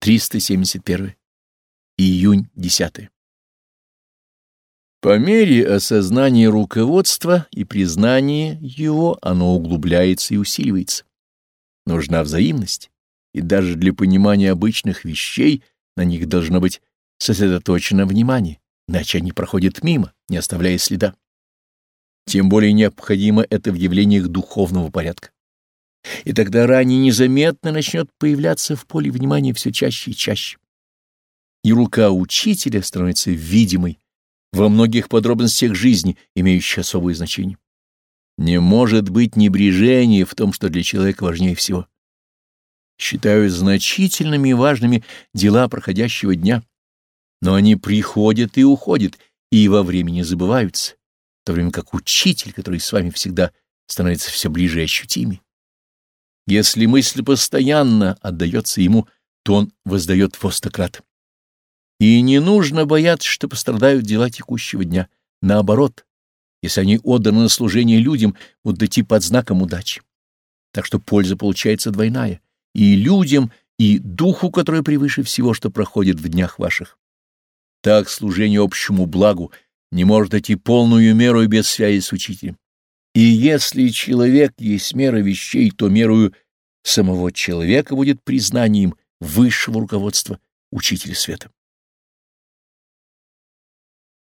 371. Июнь 10. По мере осознания руководства и признания его оно углубляется и усиливается. Нужна взаимность, и даже для понимания обычных вещей на них должно быть сосредоточено внимание, иначе они проходят мимо, не оставляя следа. Тем более необходимо это в явлениях духовного порядка. И тогда ранее незаметно начнет появляться в поле внимания все чаще и чаще. И рука учителя становится видимой во многих подробностях жизни, имеющей особое значение. Не может быть небрежения в том, что для человека важнее всего. Считаю значительными и важными дела проходящего дня, но они приходят и уходят, и во времени забываются, в то время как учитель, который с вами всегда, становится все ближе и ощутимее. Если мысль постоянно отдается ему, то он воздает в остократ. И не нужно бояться, что пострадают дела текущего дня. Наоборот, если они отданы на служение людям, будут идти под знаком удачи. Так что польза получается двойная — и людям, и духу, который превыше всего, что проходит в днях ваших. Так служение общему благу не может идти полную меру без связи с учителем. И если человек есть мера вещей, то мерою самого человека будет признанием высшего руководства Учителя Света.